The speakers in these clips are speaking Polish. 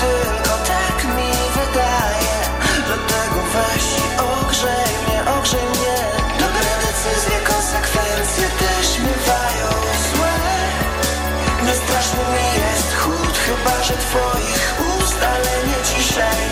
tylko tak mi wydaje. Dlatego weź ogrzej mnie, ogrzej mnie. Dobre decyzje, konsekwencje też bywają złe. Niestraszny mi jest chód, chyba że twoich ust, ale nie ciszej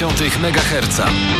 98,6 MHz.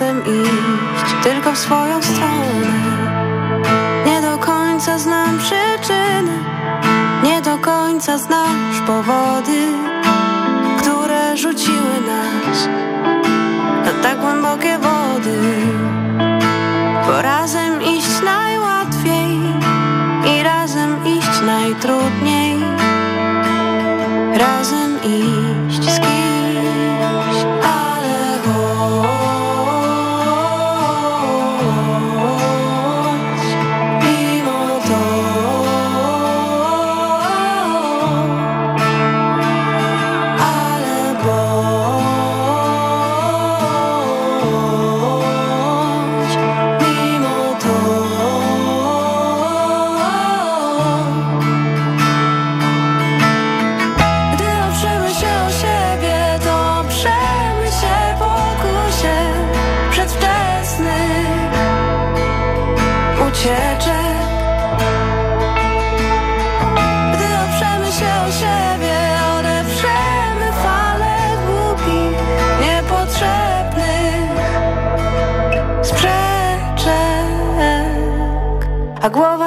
czasem iść tylko w swoją stronę. Nie do końca znam przyczyny, nie do końca znasz powody, które rzuciły nas na tak głębokie wody. Bo razem iść najłatwiej i razem iść najtrudniej.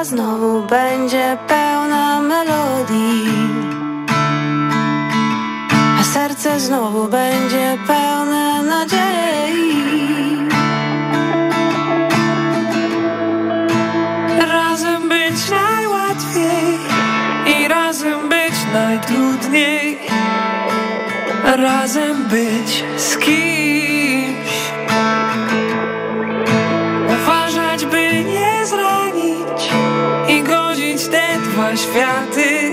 Znowu będzie pełna melodii. A serce znowu będzie pełne nadziei. Razem być najłatwiej i razem być najtrudniej. Razem być z kimś. Światy,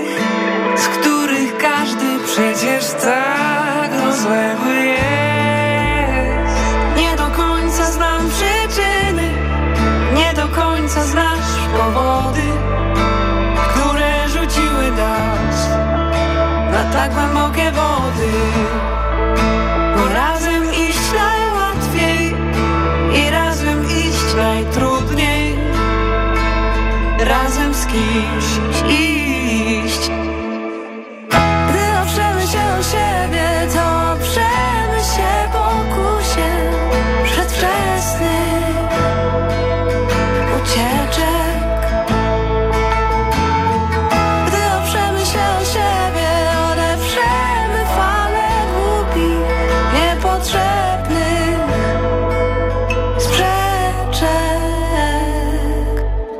z których każdy przecież tak rozległy jest. Nie do końca znam przyczyny, nie do końca znasz powody, które rzuciły nas na tak głębokie wody. Bo razem iść najłatwiej i razem iść najtrudniej. Razem z kimś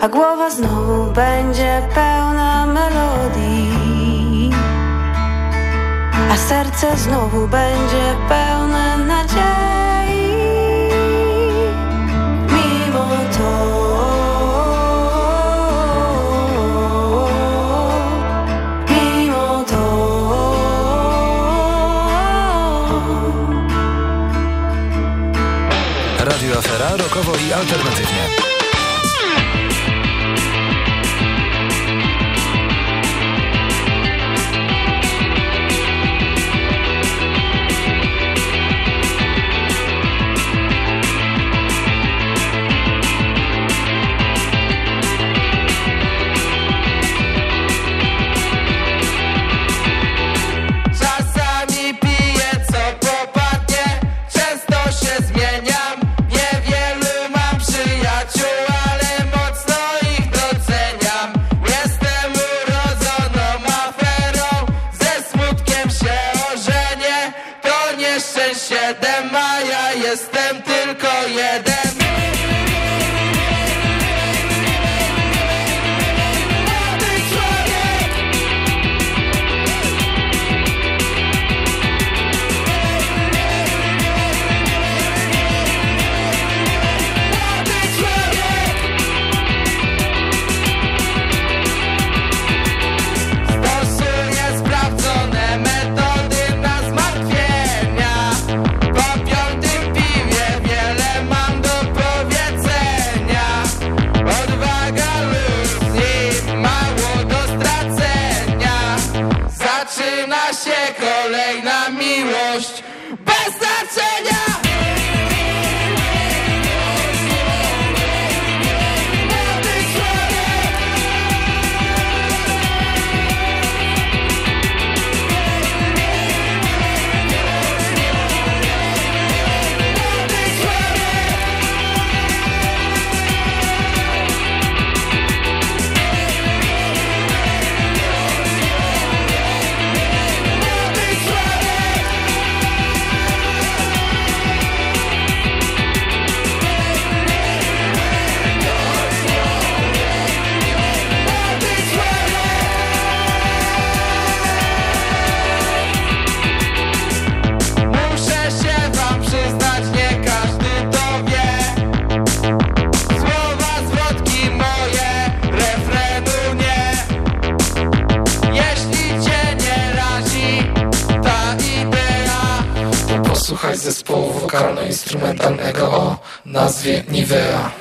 A głowa znowu będzie pełna melodii. A serce znowu będzie pełne nadziei. Mimo to, mimo to. Radio Afera rokowo i alternatywnie. Wokalno-instrumentalnego o nazwie Nivea.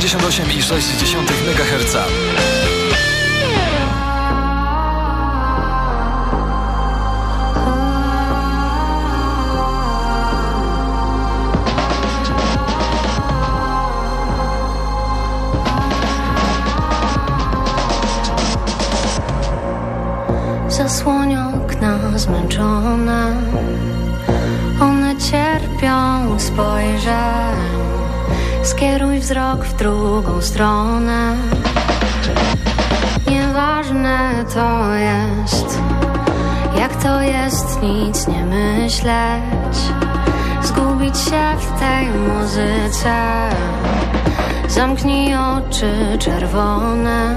98,6 tej muzyce. Zamknij oczy czerwone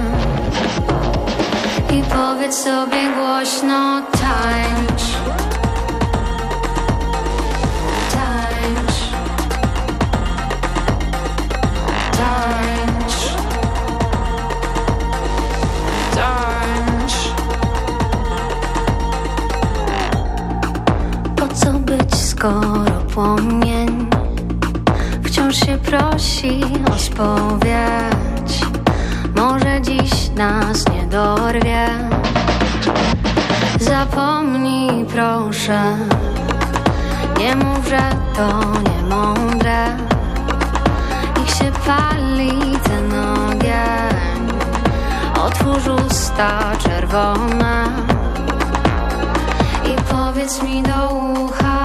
I powiedz sobie głośno tańcz. Skoro płomień wciąż się prosi o spowiedź. Może dziś nas nie dorwie. Zapomnij proszę, nie mów, że to nie mądre. Niech się pali ten ogień, otwórz usta czerwone i powiedz mi do ucha.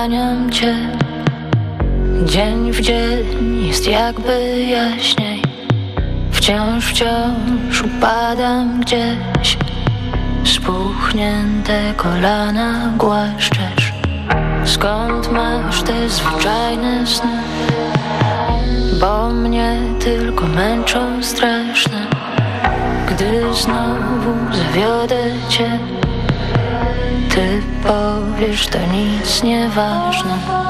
Cię. Dzień w dzień jest jakby jaśniej. Wciąż, wciąż upadam gdzieś. Spuchnięte kolana głaszczesz. Skąd masz te zwyczajne sny? Bo mnie tylko męczą straszne. Gdy znowu zawiodę cię czy powiesz, to nic nieważne.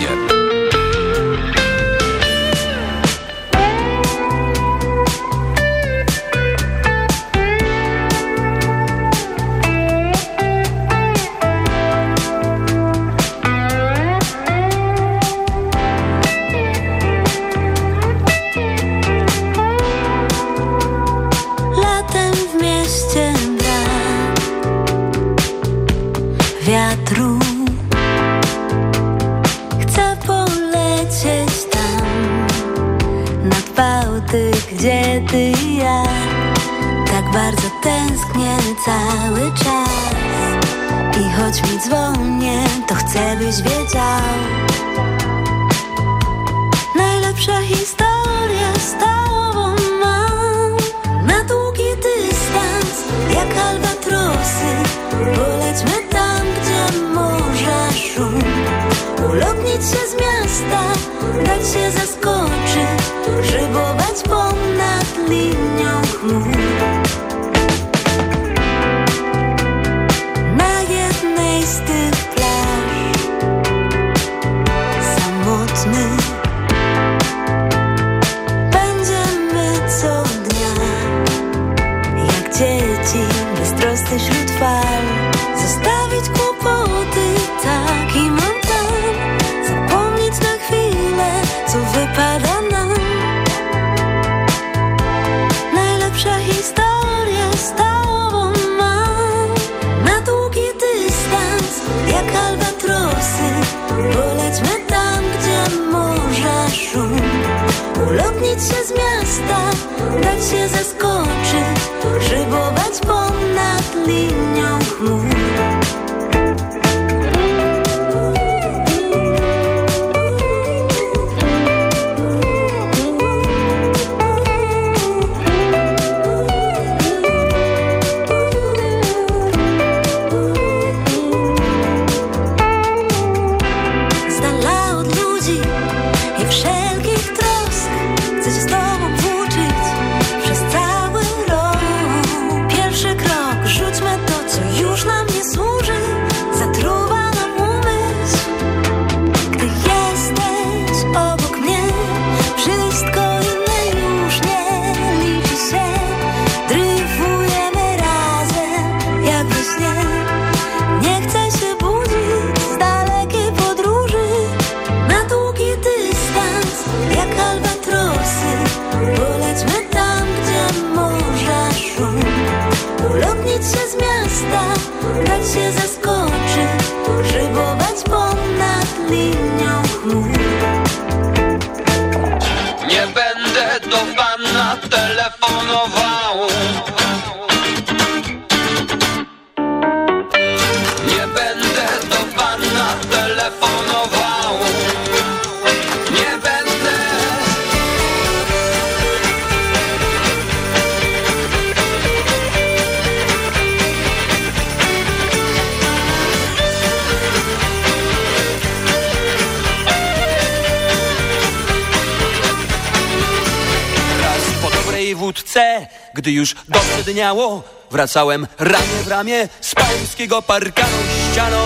Wracałem ramię w ramię z pańskiego parkanu ścianą.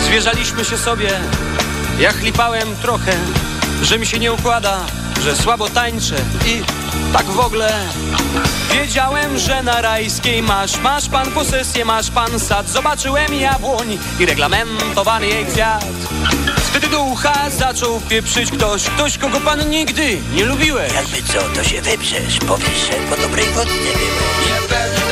Zwierzaliśmy się sobie Ja chlipałem trochę Że mi się nie układa Że słabo tańczę i tak w ogóle. Wiedziałem, że na rajskiej masz Masz pan posesję, masz pan sad. Zobaczyłem jabłoń i reglamentowany jej kwiat. Wtedy do ucha zaczął pieprzyć ktoś Ktoś, kogo pan nigdy nie lubiłeś. Jakby co, to się wyprzesz Powiesz, że po dobrej wodce byłeś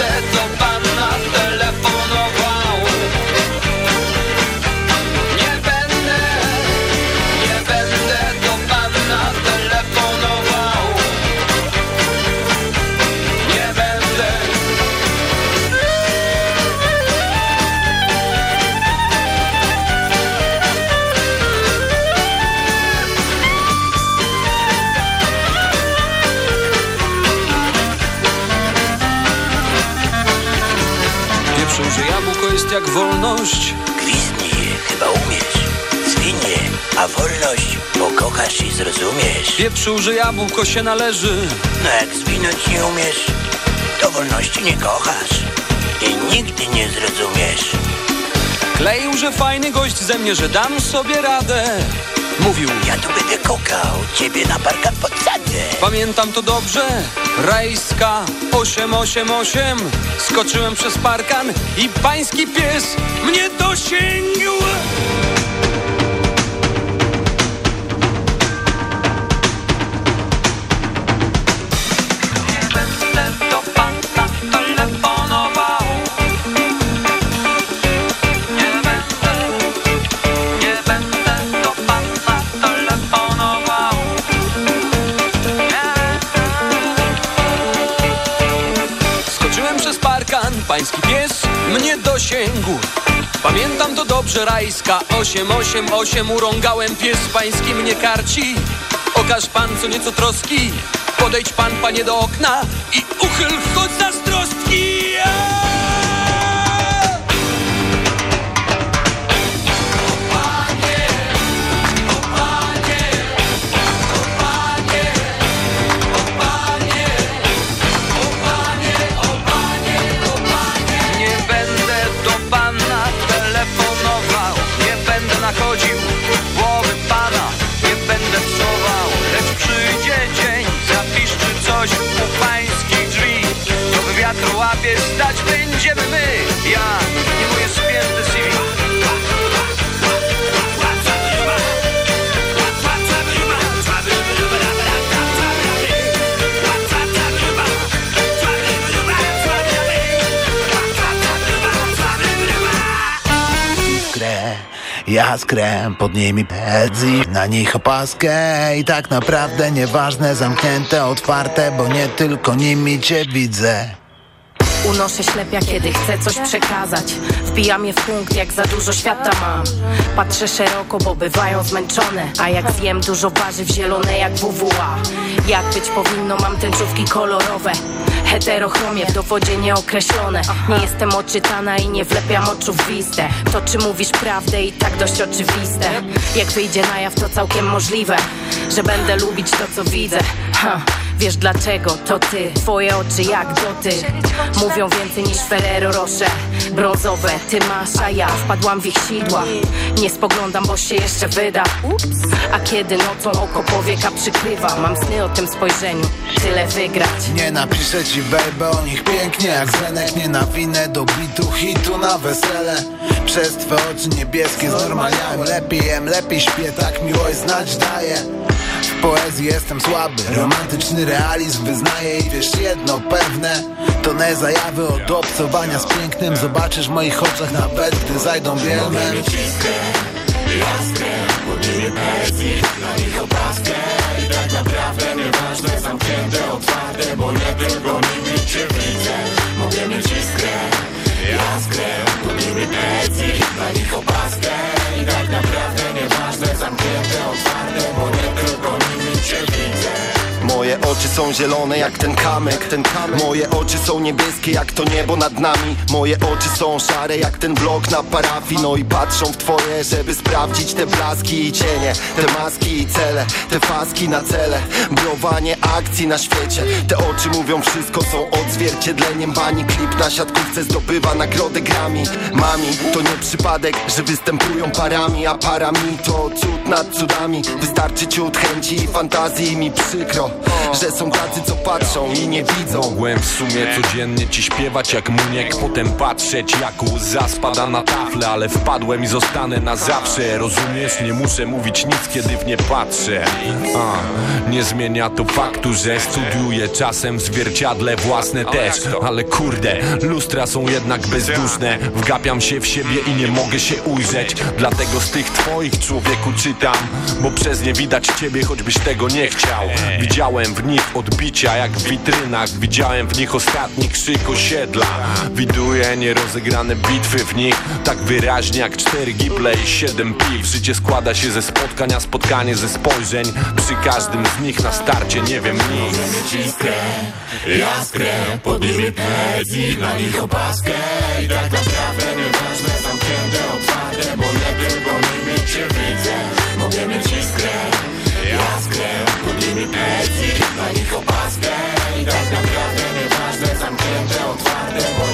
jak wolność. Gwizdnij, chyba umiesz. Zwinie, a wolność Pokochasz i zrozumiesz? Pieprzył, że jabłko się należy. No jak zwinąć nie umiesz To wolności nie kochasz. I nigdy nie zrozumiesz. Kleił, że fajny gość ze mnie, że dam sobie radę Mówił, Ja tu będę kokał Ciebie na parkan podsadzę pamiętam to dobrze. Rajska 888 Skoczyłem przez parkan i pański pies mnie dosięgł pański pies mnie dosięgł Pamiętam to dobrze, rajska 888 Urągałem, pies pański mnie karci. Okaż pan co nieco troski. Podejdź pan, panie, do okna I uchyl wchód zazdrostki Nie łapie stać będziemy my. Ja i moje spięte CV Ja skrę pod nimi pedzi Na nich opaskę. I tak naprawdę nieważne Zamknięte, otwarte Bo nie tylko nimi cię widzę Unoszę ślepia, kiedy chcę coś przekazać. Wbijam je w punkt, jak za dużo świata mam. Patrzę szeroko, bo bywają zmęczone. A jak zjem dużo warzyw zielone jak WWA Jak być powinno, mam tęczówki kolorowe. Heterochromie w dowodzie nieokreślone. Nie jestem oczytana i nie wlepiam oczu w listę. To czy mówisz prawdę i tak dość oczywiste. Jak wyjdzie na jaw to całkiem możliwe Że będę lubić to co widzę. Ha. Wiesz dlaczego? To ty, twoje oczy jak doty Mówią więcej niż Ferrero Rocher. Brązowe, ty masz, a ja wpadłam w ich sidła. Nie spoglądam, bo się jeszcze wyda. A kiedy nocą oko powieka przykrywa. Mam sny o tym spojrzeniu, tyle wygrać. Nie napiszę ci baby o nich pięknie Jak Zenek. Nie nawinę do bitu hitu na wesele. Przez twe oczy niebieskie znormaliałem Lepiej jem, lepiej śpię, tak miłość znać daje Poezji jestem słaby, romantyczny realizm wyznaję I wiesz jedno pewne, to nie zajawy od obcowania z pięknym. Zobaczysz w moich oczach nawet, gdy zajdą Jaskrę, pod nimi poezji, na nich opaskę. I tak naprawdę nieważne, zamknięte, otwarte Bo nie tylko nimi cię widzę. Mogę mieć iskrę, jaskrę nimi poezji, na nich opaskę. I tak naprawdę nieważne, zamknięte, otwarte Bo nie tylko nimi oczy są zielone jak ten kamyk, ten kamyk. Moje oczy są niebieskie jak to niebo nad nami. Moje oczy są szare jak ten blok na parafii. No i patrzą w twoje, żeby sprawdzić te blaski i cienie. Te maski i cele, te faski na cele. Blowanie akcji na świecie. Te oczy mówią wszystko, są odzwierciedleniem bani. Klip na siatkówce zdobywa nagrodę Grammy. Mami, to nie przypadek, że występują parami A parami to cud nad cudami. Wystarczy ciut chęci i fantazji mi przykro Że są tacy, co patrzą i nie widzą. Mogłem w sumie codziennie ci śpiewać jak muniek Potem patrzeć jak łza spada na tafle Ale wpadłem i zostanę na zawsze. Rozumiesz? Nie muszę mówić nic, kiedy w nie patrzę. A, Nie zmienia to faktu, że studiuję czasem w zwierciadle własne też. Ale kurde, lustra są jednak bezduszne. Wgapiam się w siebie i nie mogę się ujrzeć. Dlatego z tych twoich człowieku czytam Bo przez nie widać ciebie, choćbyś tego nie chciał. Widziałem w nich odbicia jak w witrynach. Widziałem w nich ostatni krzyk osiedla. Widuję nierozegrane bitwy w nich. Tak wyraźnie jak cztery gible i siedem piw. Życie składa się ze spotkań, a spotkanie ze spojrzeń. Przy każdym z nich na starcie nie wiem nic. Iskrę, jaskrę, podbijmy pędzi na nich opaskę. I tak naprawdę nieważne, zamknięte, otwarte Bo nie tylko nimi cię widzę. Mogę mieć iskrę, jaskrę, podbijmy pędzi na nich opaskę. I tak naprawdę nieważne, zamknięte, otwarte Bo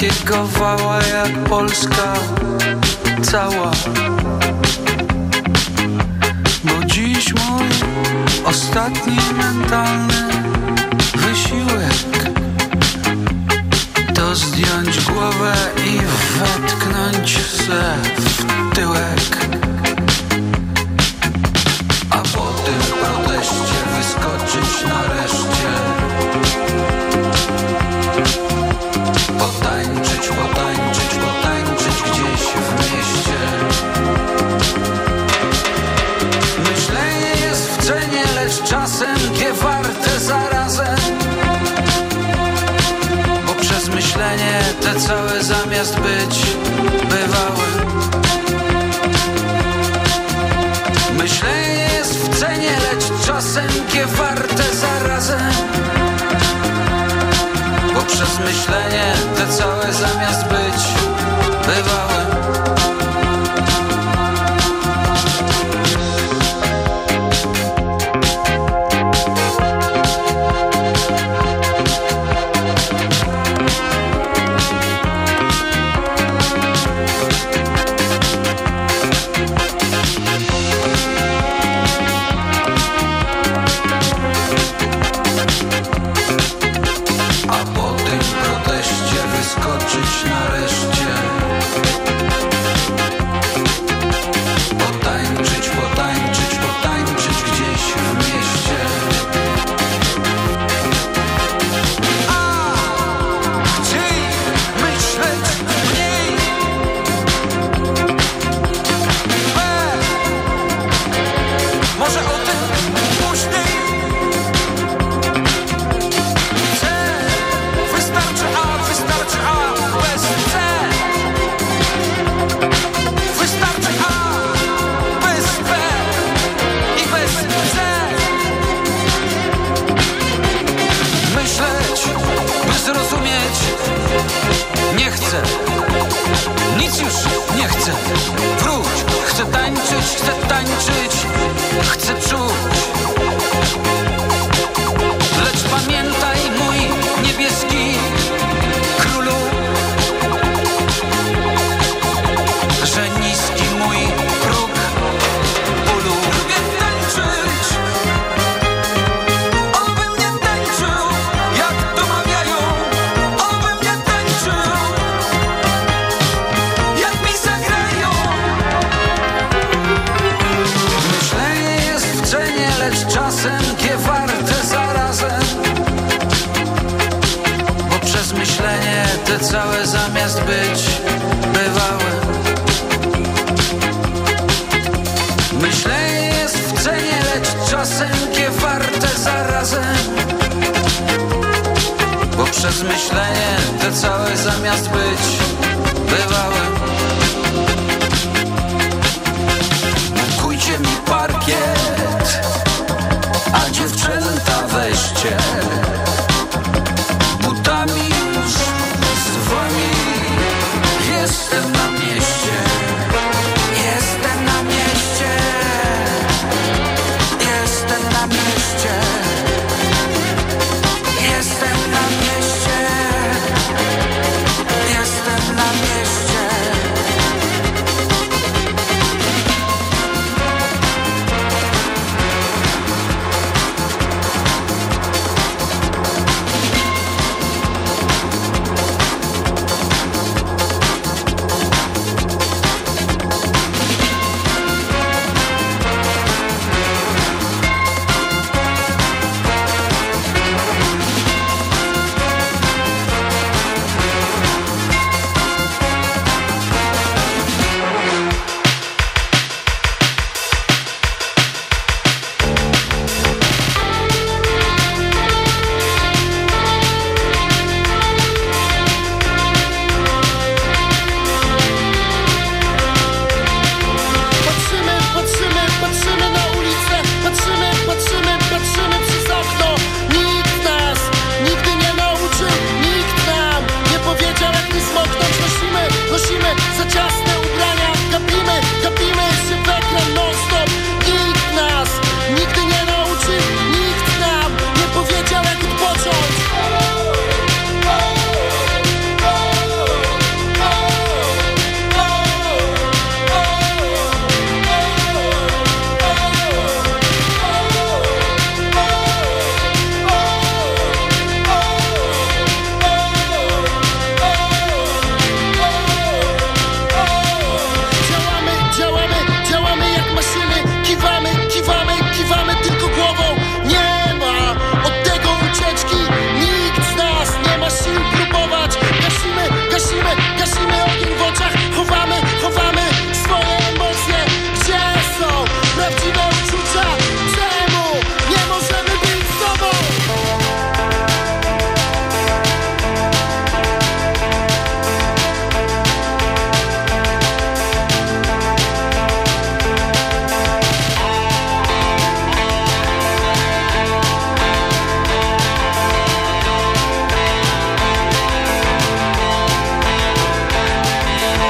A takiego wała jak Polska cała. Bo dziś mój ostatni mentalny wysiłek To zdjąć głowę i wetknąć se w tyłek. A po tym proteście wyskoczyć nareszcie myślenie te całe już nie chcę. Wróć, chcę tańczyć, chcę tańczyć. Chcę czuć. Przez myślenie te całe zamiast być bywałem